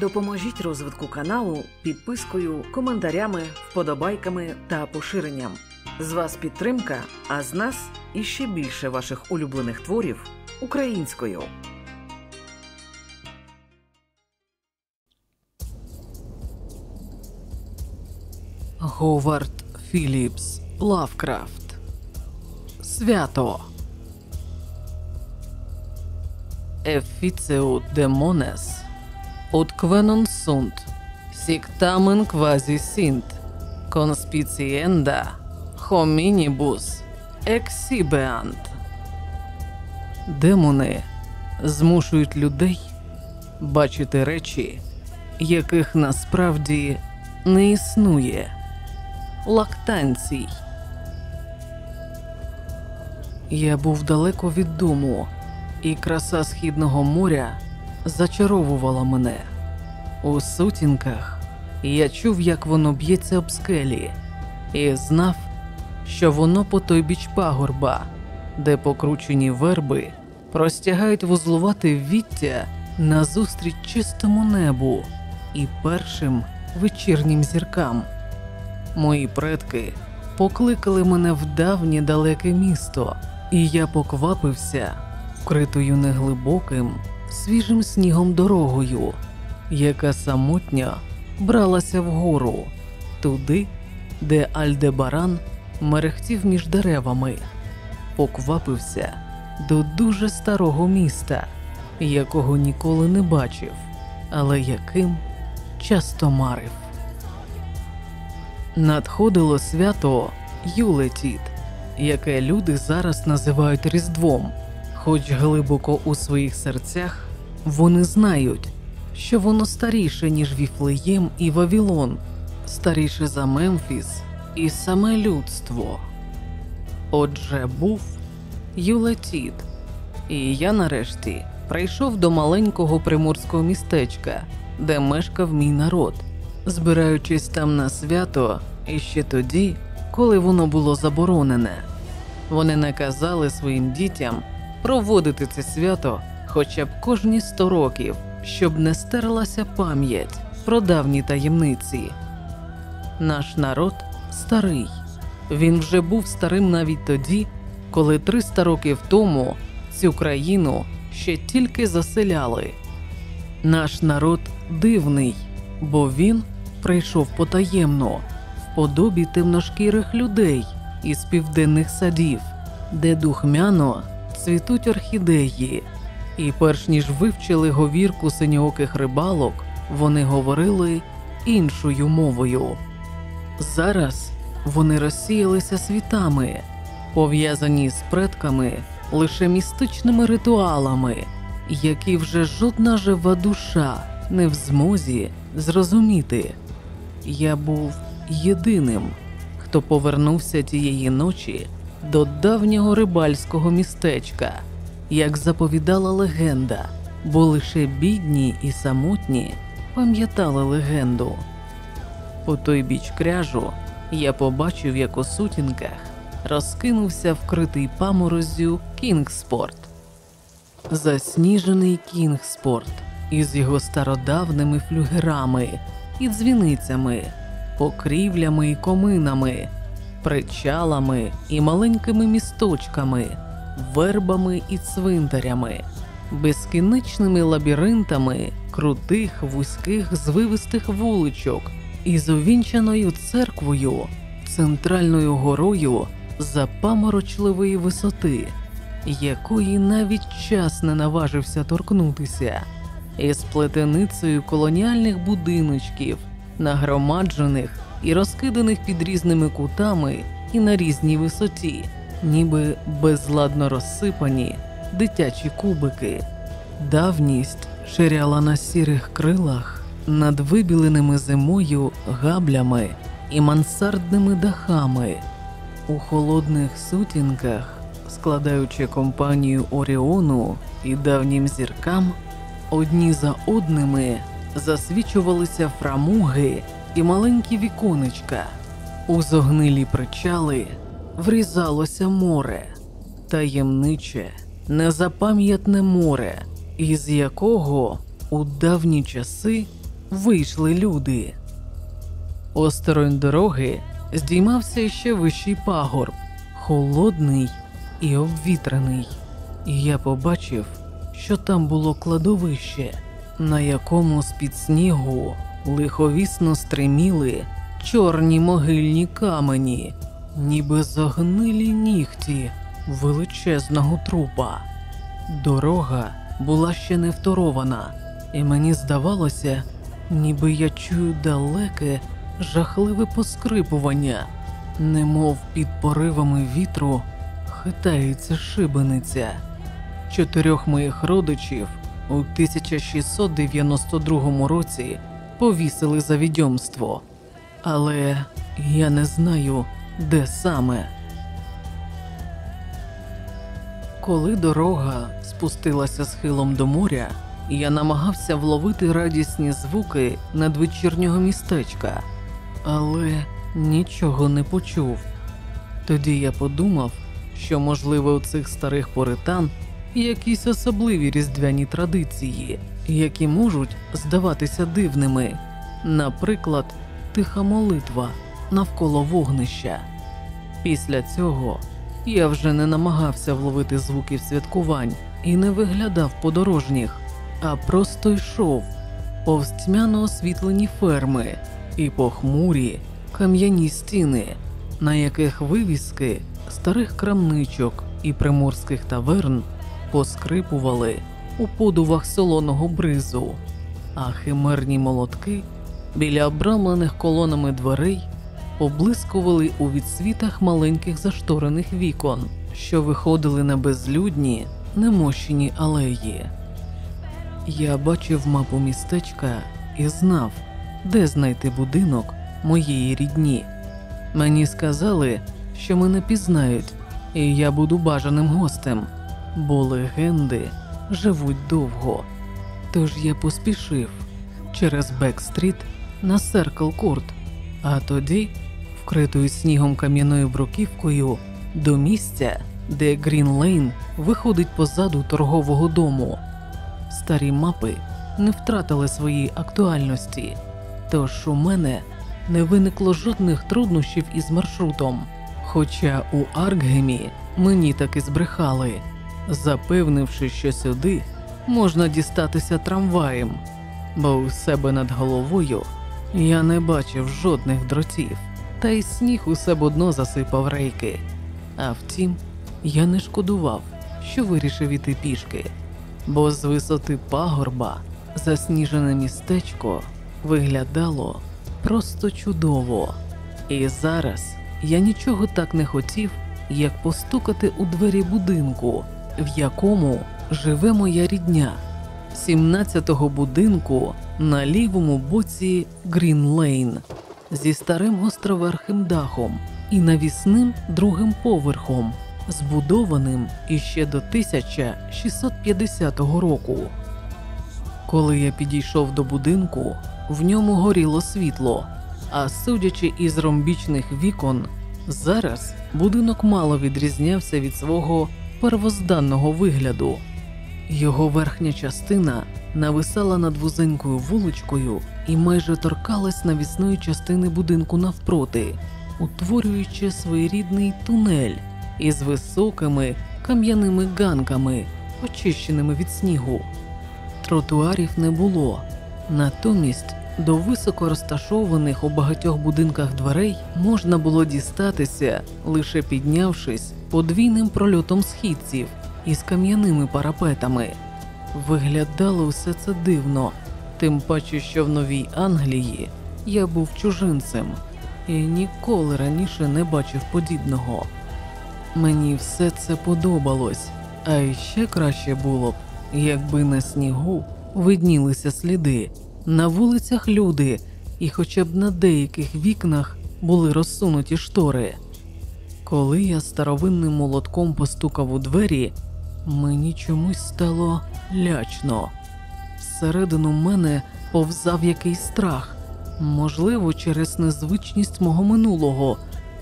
Допоможіть розвитку каналу підпискою, коментарями, вподобайками та поширенням. З вас підтримка, а з нас іще більше ваших улюблених творів українською. Говард Філіпс Лавкрафт Свято Ефіцеу демонес Ut quenon sunt sic tamen quasi sint conspicienda hominibus Демони змушують людей бачити речі, яких насправді не існує. Лактанцій. Я був далеко від дому, і краса східного моря зачаровувала мене. У сутінках я чув, як воно б'ється об скелі, і знав, що воно по той біч пагорба, де покручені верби простягають вузлувати віття назустріч чистому небу і першим вечірнім зіркам. Мої предки покликали мене в давнє далеке місто, і я поквапився, вкритою неглибоким, свіжим снігом дорогою, яка самотньо бралася вгору, туди, де Альдебаран мерехтів між деревами, поквапився до дуже старого міста, якого ніколи не бачив, але яким часто марив. Надходило свято Юлетіт, яке люди зараз називають Різдвом, хоч глибоко у своїх серцях вони знають, що воно старіше, ніж Віфлеєм і Вавілон, старіше за Мемфіс і саме людство. Отже, був Юлетіт, і я нарешті прийшов до маленького приморського містечка, де мешкав мій народ збираючись там на свято іще тоді, коли воно було заборонене. Вони наказали своїм дітям проводити це свято хоча б кожні сто років, щоб не стерлася пам'ять про давні таємниці. Наш народ старий. Він вже був старим навіть тоді, коли 300 років тому цю країну ще тільки заселяли. Наш народ дивний, бо він прийшов потаємно в подобі темношкірих людей із південних садів, де духмяно цвітуть орхідеї, і перш ніж вивчили говірку синьооких рибалок, вони говорили іншою мовою. Зараз вони розсіялися світами, пов'язані з предками лише містичними ритуалами, які вже жодна жива душа не в змозі зрозуміти. Я був єдиним, хто повернувся тієї ночі до давнього рибальського містечка, як заповідала легенда, бо лише бідні і самотні пам'ятали легенду. По той біч кряжу я побачив, як у сутінках розкинувся вкритий паморозю Кінгспорт. Засніжений Кінгспорт із його стародавними флюгерами і дзвіницями, покрівлями і коминами, причалами і маленькими місточками, вербами і цвинтарями, безкінечними лабіринтами крутих, вузьких, звивистих вуличок із увінчаною церквою, центральною горою запаморочливої висоти, якої навіть час не наважився торкнутися із плетеницею колоніальних будиночків, нагромаджених і розкиданих під різними кутами і на різній висоті, ніби безладно розсипані дитячі кубики. Давність ширяла на сірих крилах над вибіленими зимою габлями і мансардними дахами. У холодних сутінках, складаючи компанію Оріону і давнім зіркам, Одні за одними засвічувалися фрамуги і маленькі віконечка. У зогнилі причали врізалося море, таємниче, незапам'ятне море, із якого у давні часи вийшли люди. Осторонь дороги здіймався ще вищий пагорб, холодний і обвітрений. І я побачив, що там було кладовище, на якому з-під снігу лиховісно стриміли чорні могильні камені, ніби загнилі нігті величезного трупа. Дорога була ще не вторована, і мені здавалося, ніби я чую далеке, жахливе поскрипування, немов під поривами вітру хитається шибениця. Чотирьох моїх родичів у 1692 році повісили за відьомство, але я не знаю, де саме. Коли дорога спустилася схилом до моря, я намагався вловити радісні звуки надвечірнього містечка, але нічого не почув. Тоді я подумав, що, можливо, у цих старих поритан якісь особливі різдвяні традиції, які можуть здаватися дивними, наприклад, тиха молитва навколо вогнища. Після цього я вже не намагався вловити звуків святкувань і не виглядав подорожніх, а просто йшов повз тьмяно освітлені ферми і похмурі кам'яні стіни, на яких вивіски старих крамничок і приморських таверн поскрипували у подувах солоного бризу, а химерні молотки біля обрамлених колонами дверей поблискували у відсвітах маленьких зашторених вікон, що виходили на безлюдні, немощені алеї. Я бачив мапу містечка і знав, де знайти будинок моєї рідні. Мені сказали, що мене пізнають, і я буду бажаним гостем, бо легенди живуть довго. Тож я поспішив через Бек-стріт на Серкл Курт, а тоді, вкритою снігом кам'яною бруківкою, до місця, де Грін Лейн виходить позаду торгового дому. Старі мапи не втратили своєї актуальності, тож у мене не виникло жодних труднощів із маршрутом. Хоча у Аркгемі мені таки збрехали, запевнивши, що сюди можна дістатися трамваєм, бо у себе над головою я не бачив жодних дротів, та й сніг усе б одно засипав рейки. А втім, я не шкодував, що вирішив іти пішки, бо з висоти пагорба засніжене містечко виглядало просто чудово. І зараз я нічого так не хотів, як постукати у двері будинку, в якому живе моя рідня, 17-го будинку на лівому боці Грін Лейн зі старим гостроверхим дахом і навісним другим поверхом, збудованим іще до 1650 року. Коли я підійшов до будинку, в ньому горіло світло, а судячи із ромбічних вікон, зараз будинок мало відрізнявся від свого первозданного вигляду. Його верхня частина нависала над вузенькою вуличкою і майже торкалась навісної частини будинку навпроти, утворюючи своєрідний тунель із високими кам'яними ганками, очищеними від снігу. Тротуарів не було, натомість до високо розташованих у багатьох будинках дверей можна було дістатися, лише піднявшись подвійним прольотом східців із кам'яними парапетами. Виглядало все це дивно, тим паче, що в Новій Англії я був чужинцем і ніколи раніше не бачив подібного. Мені все це подобалось, а ще краще було б, якби на снігу виднілися сліди, на вулицях люди, і хоча б на деяких вікнах були розсунуті штори. Коли я старовинним молотком постукав у двері, мені чомусь стало лячно. Всередину мене повзав якийсь страх, можливо, через незвичність мого минулого,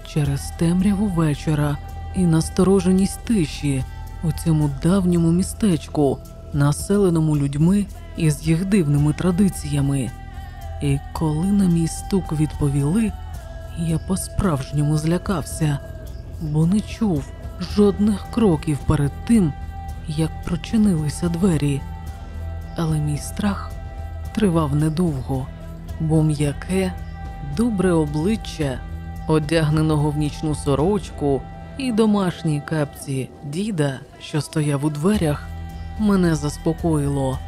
через темряву вечора і настороженість тиші у цьому давньому містечку, населеному людьми із їх дивними традиціями. І коли на мій стук відповіли, я по-справжньому злякався, бо не чув жодних кроків перед тим, як прочинилися двері. Але мій страх тривав недовго, бо м'яке, добре обличчя, одягненого в нічну сорочку і домашній капці діда, що стояв у дверях, мене заспокоїло.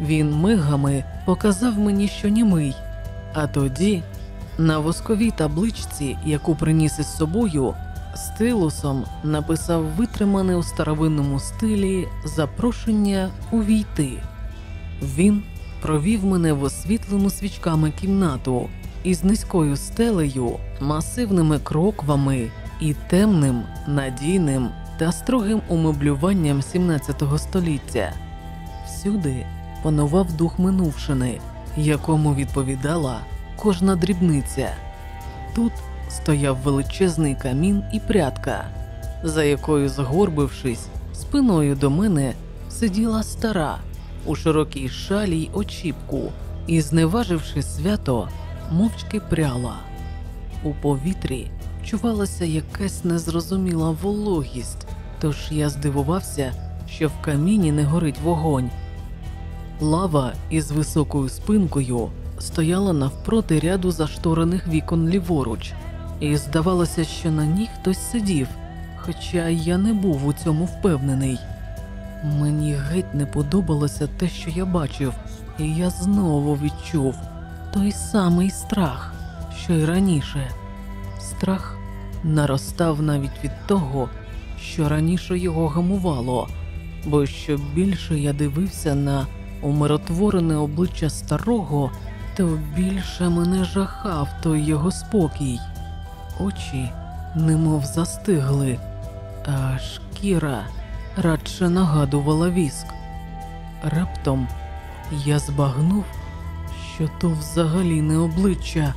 Він мигами показав мені, що німий, а тоді на восковій табличці, яку приніс із собою, стилусом написав витримане у старовинному стилі запрошення увійти. Він провів мене в освітлену свічками кімнату із низькою стелею, масивними кроквами і темним, надійним та строгим умеблюванням 17 століття. Всюди панував дух минувшини, якому відповідала кожна дрібниця. Тут стояв величезний камін і прядка, за якою, згорбившись, спиною до мене сиділа стара у широкій шалі й очіпку і, зневаживши свято, мовчки пряла. У повітрі чувалася якась незрозуміла вологість, тож я здивувався, що в каміні не горить вогонь. Лава із високою спинкою стояла навпроти ряду зашторених вікон ліворуч, і здавалося, що на ній хтось сидів, хоча я не був у цьому впевнений. Мені геть не подобалося те, що я бачив, і я знову відчув той самий страх, що й раніше. Страх наростав навіть від того, що раніше його гамувало, бо що більше я дивився на умиротворене обличчя старого, то більше мене жахав той його спокій. Очі немов застигли, а шкіра радше нагадувала віск. Раптом я збагнув, що то взагалі не обличчя,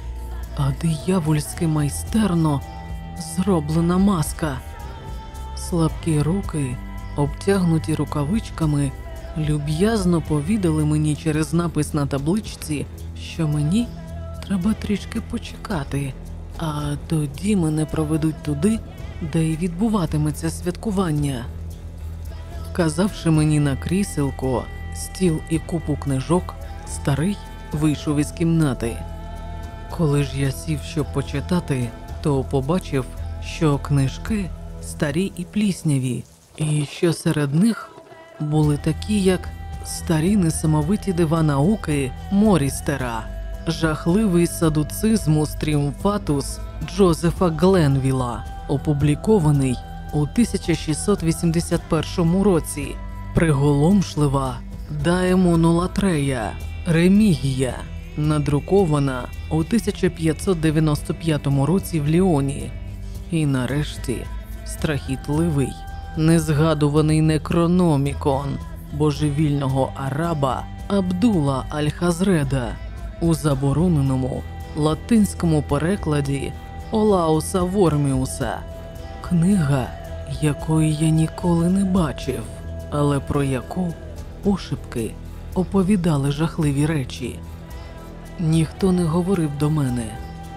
а диявольськи майстерно зроблена маска. Слабкі руки, обтягнуті рукавичками, люб'язно повідали мені через напис на табличці, що мені треба трішки почекати, а тоді мене проведуть туди, де й відбуватиметься святкування. Вказавши мені на кріселко, стіл і купу книжок, старий вийшов із кімнати. Коли ж я сів, щоб почитати, то побачив, що книжки старі і плісняві, і що серед них були такі, як старі несамовиті дива науки Морістера, жахливий садуцизмус тріумфатус Джозефа Гленвіла, опублікований у 1681 році, приголомшлива Даемону Латрея, Ремігія, надрукована у 1595 році в Ліоні, і нарешті страхітливий, незгадуваний некрономікон божевільного араба Абдула Аль-Хазреда у забороненому латинському перекладі Олауса Ворміуса, книга, якої я ніколи не бачив, але про яку пошепки оповідали жахливі речі. Ніхто не говорив до мене.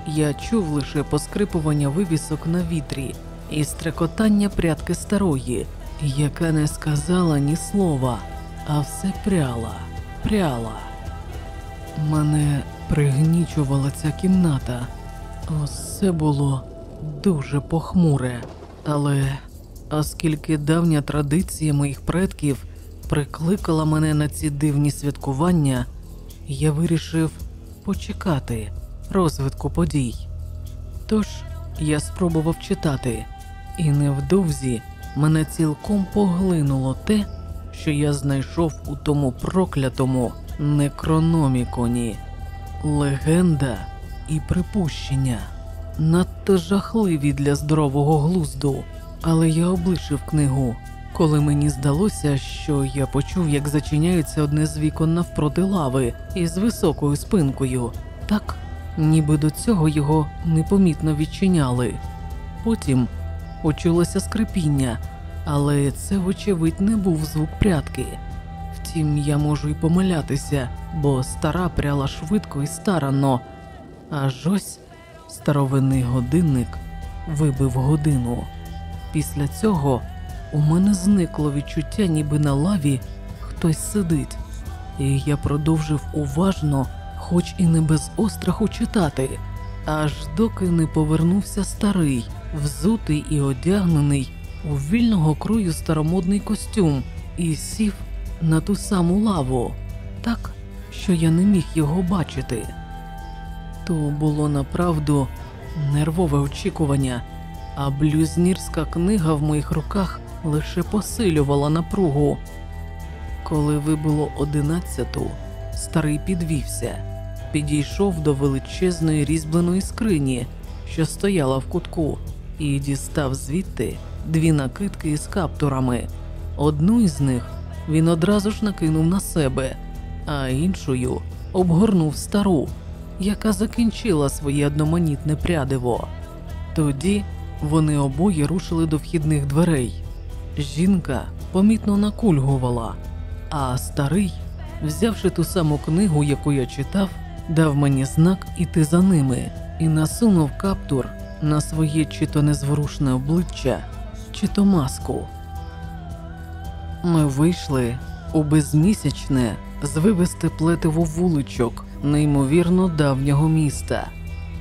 Я чув лише поскрипування вивісок на вітрі і стрекотання прядки старої, яка не сказала ні слова, а все пряла, пряла. Мене пригнічувала ця кімната. Усе було дуже похмуре, але оскільки давня традиція моїх предків прикликала мене на ці дивні святкування, я вирішив почекати розвитку подій. Тож я спробував читати, і невдовзі мене цілком поглинуло те, що я знайшов у тому проклятому некрономіконі, легенда і припущення, надто жахливі для здорового глузду, але я облишив книгу, коли мені здалося, що я почув, як зачиняється одне з вікон навпроти лави із високою спинкою, так ніби до цього його непомітно відчиняли. Потім почулося скрипіння, але це, вочевидь, не був звук прятки. Втім, я можу й помилятися, бо стара пряла швидко і старанно. Аж ось старовинний годинник вибив годину. Після цього у мене зникло відчуття, ніби на лаві хтось сидить, і я продовжив уважно, хоч і не без остраху читати, аж доки не повернувся старий, взутий і одягнений у вільного крою старомодний костюм, і сів на ту саму лаву, так, що я не міг його бачити. То було направду нервове очікування, а блюзнірська книга в моїх руках лише посилювала напругу. Коли вибуло одинадцяту, старий підвівся, підійшов до величезної різьбленої скрині, що стояла в кутку, і дістав звідти дві накидки із каптурами. Одну із них він одразу ж накинув на себе, а іншою обгорнув стару, яка закінчила своє одноманітне прядиво. Тоді вони обоє рушили до вхідних дверей. Жінка помітно накульгувала, а старий, взявши ту саму книгу, яку я читав, дав мені знак іти за ними і насунув каптур на своє чи то незворушне обличчя, чи то маску. Ми вийшли у безмісячне звивисте плетиво вуличок неймовірно давнього міста.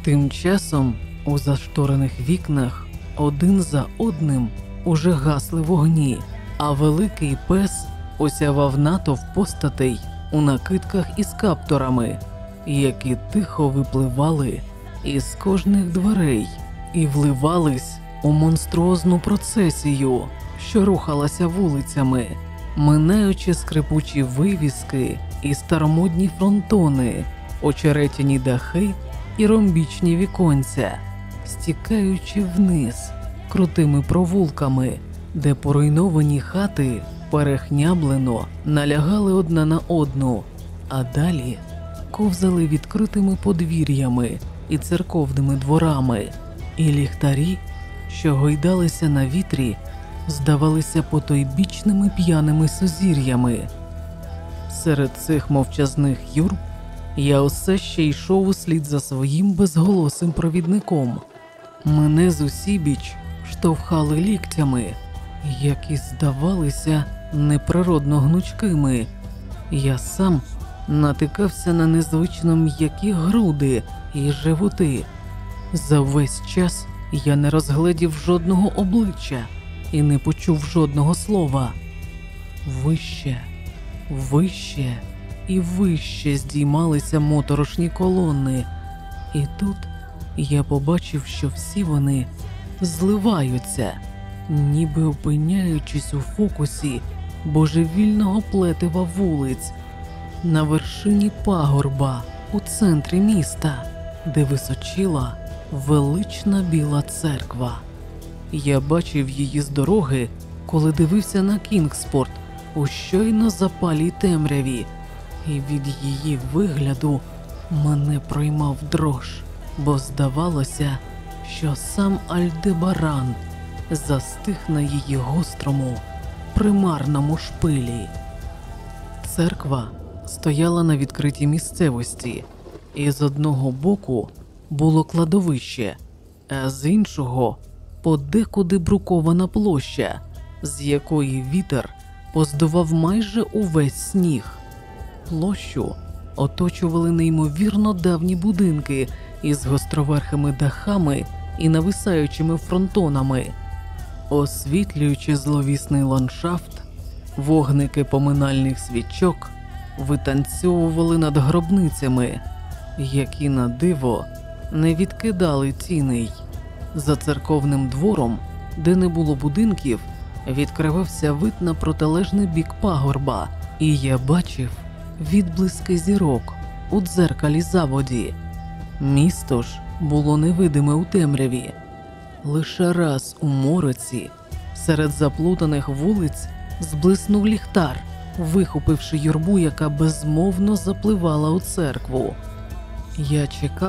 Тим часом у зашторених вікнах один за одним уже гасли вогні, а великий пес осявав натовп постатей у накидках із каптурами, які тихо випливали із кожних дверей і вливались у монструозну процесію, що рухалася вулицями, минаючи скрипучі вивіски і старомодні фронтони, очеретяні дахи і ромбічні віконця, стікаючи вниз крутими провулками, де поруйновані хати перехняблено налягали одна на одну, а далі ковзали відкритими подвір'ями і церковними дворами, і ліхтарі, що гойдалися на вітрі, здавалися потойбічними п'яними сузір'ями. Серед цих мовчазних юрб я усе ще йшов услід за своїм безголосим провідником. Мене зусібіч штовхали ліктями, які здавалися неприродно гнучкими. Я сам натикався на незвично м'які груди і животи. За весь час я не розгледів жодного обличчя і не почув жодного слова. Вище, вище і вище здіймалися моторошні колони, і тут я побачив, що всі вони зливаються, ніби опиняючись у фокусі божевільного плетива вулиць на вершині пагорба у центрі міста, де височила велична біла церква. Я бачив її з дороги, коли дивився на Кінгспорт у щойно запалій темряві, і від її вигляду мене проймав дрож, бо здавалося, що сам Альдебаран застиг на її гострому, примарному шпилі. Церква стояла на відкритій місцевості, і з одного боку було кладовище, а з іншого подекуди брукована площа, з якої вітер поздував майже увесь сніг. Площу оточували неймовірно давні будинки із гостроверхими дахами і нависаючими фронтонами, освітлюючи зловісний ландшафт, вогники поминальних свічок витанцьовували над гробницями, які на диво не відкидали тіней. За церковним двором, де не було будинків, відкривався вид на протилежний бік пагорба, і я бачив відблиски зірок у дзеркалі заводі. Місто ж було невидиме у темряві. Лише раз у мороці, серед заплутаних вулиць, зблиснув ліхтар, вихопивши юрбу, яка безмовно запливала у церкву. Я чекав.